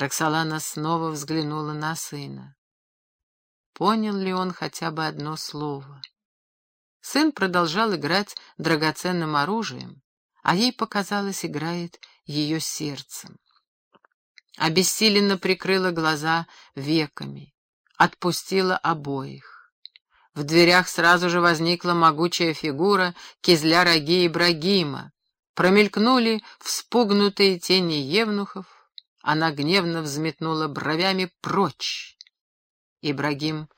Роксолана снова взглянула на сына. Понял ли он хотя бы одно слово? Сын продолжал играть драгоценным оружием, а ей показалось, играет ее сердцем. Обессиленно прикрыла глаза веками, отпустила обоих. В дверях сразу же возникла могучая фигура кизля-роги Ибрагима. Промелькнули вспугнутые тени евнухов. Она гневно взметнула бровями прочь. Ибрагим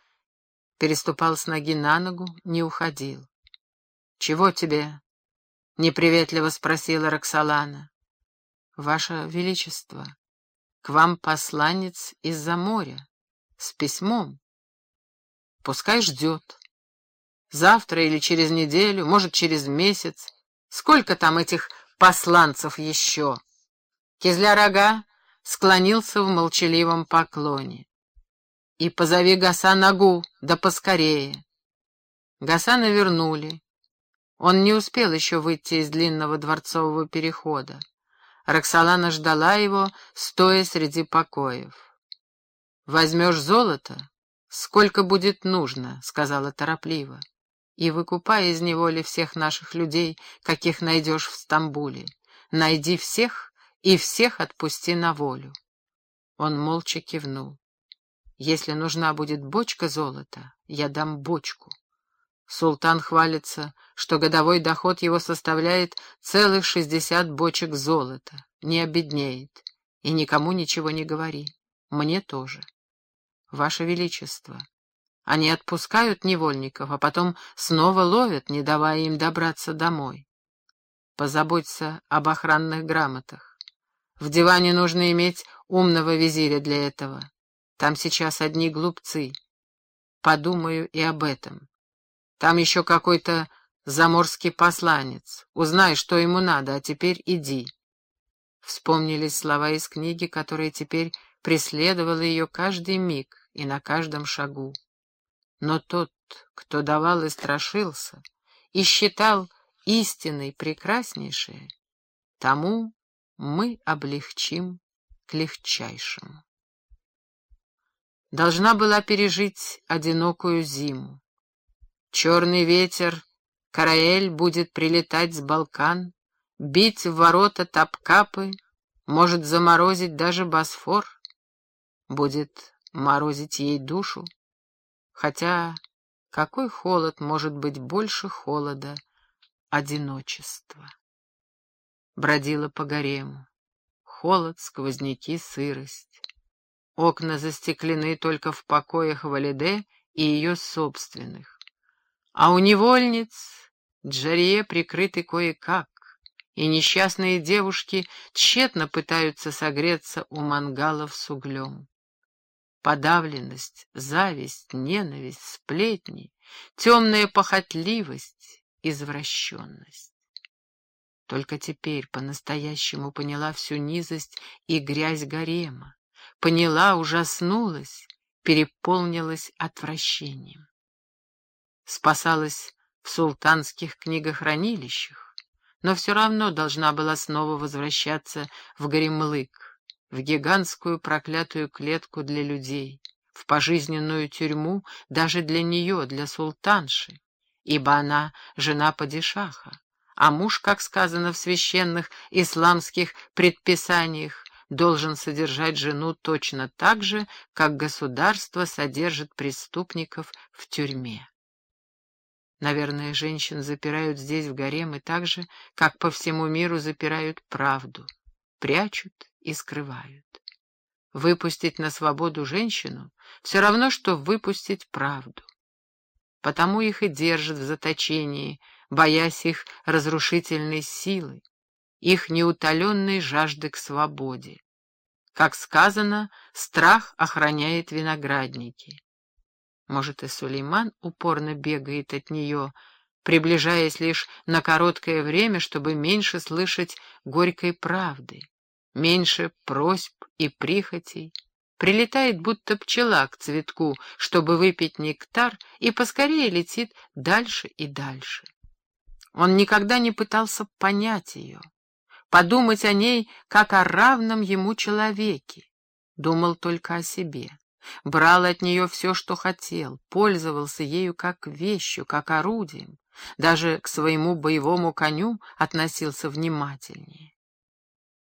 переступал с ноги на ногу, не уходил. — Чего тебе? — неприветливо спросила Роксолана. — Ваше Величество, к вам посланец из-за моря, с письмом. Пускай ждет. Завтра или через неделю, может, через месяц. Сколько там этих посланцев еще? Кизля-рога склонился в молчаливом поклоне. И позови Гасанагу, да поскорее. Гасана вернули. Он не успел еще выйти из длинного дворцового перехода. Роксолана ждала его, стоя среди покоев. «Возьмешь золото? Сколько будет нужно?» — сказала торопливо. «И выкупай из неволи всех наших людей, каких найдешь в Стамбуле. Найди всех и всех отпусти на волю». Он молча кивнул. Если нужна будет бочка золота, я дам бочку. Султан хвалится, что годовой доход его составляет целых шестьдесят бочек золота. Не обеднеет. И никому ничего не говори. Мне тоже. Ваше Величество, они отпускают невольников, а потом снова ловят, не давая им добраться домой. Позаботься об охранных грамотах. В диване нужно иметь умного визиря для этого. Там сейчас одни глупцы. Подумаю и об этом. Там еще какой-то заморский посланец. Узнай, что ему надо, а теперь иди. Вспомнились слова из книги, которая теперь преследовала ее каждый миг и на каждом шагу. Но тот, кто давал и страшился, и считал истиной прекраснейшее, тому мы облегчим к легчайшему должна была пережить одинокую зиму. Черный ветер, Караэль будет прилетать с Балкан, бить в ворота Тапкапы, может заморозить даже Босфор, будет морозить ей душу. Хотя какой холод может быть больше холода одиночества? Бродила по гарему. Холод, сквозняки, сырость. Окна застеклены только в покоях Валиде и ее собственных. А у невольниц Джарье прикрыты кое-как, и несчастные девушки тщетно пытаются согреться у мангалов с углем. Подавленность, зависть, ненависть, сплетни, темная похотливость, извращенность. Только теперь по-настоящему поняла всю низость и грязь гарема поняла, ужаснулась, переполнилась отвращением. Спасалась в султанских книгохранилищах, но все равно должна была снова возвращаться в Горемлык, в гигантскую проклятую клетку для людей, в пожизненную тюрьму даже для нее, для султанши, ибо она жена падишаха, а муж, как сказано в священных исламских предписаниях, должен содержать жену точно так же, как государство содержит преступников в тюрьме. Наверное, женщин запирают здесь в гаремы так же, как по всему миру запирают правду, прячут и скрывают. Выпустить на свободу женщину все равно, что выпустить правду. Потому их и держат в заточении, боясь их разрушительной силы, их неутоленной жажды к свободе. Как сказано, страх охраняет виноградники. Может, и Сулейман упорно бегает от нее, приближаясь лишь на короткое время, чтобы меньше слышать горькой правды, меньше просьб и прихотей. Прилетает, будто пчела к цветку, чтобы выпить нектар, и поскорее летит дальше и дальше. Он никогда не пытался понять ее подумать о ней как о равном ему человеке. думал только о себе. Брал от нее все, что хотел, пользовался ею как вещью, как орудием, даже к своему боевому коню относился внимательнее.